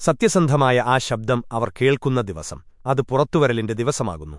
സത്യസന്ധമായ ആ ശബ്ദം അവർ കേൾക്കുന്ന ദിവസം. അത് പുറത്തുവരലിന്റെ ദിവസമാകുന്നു.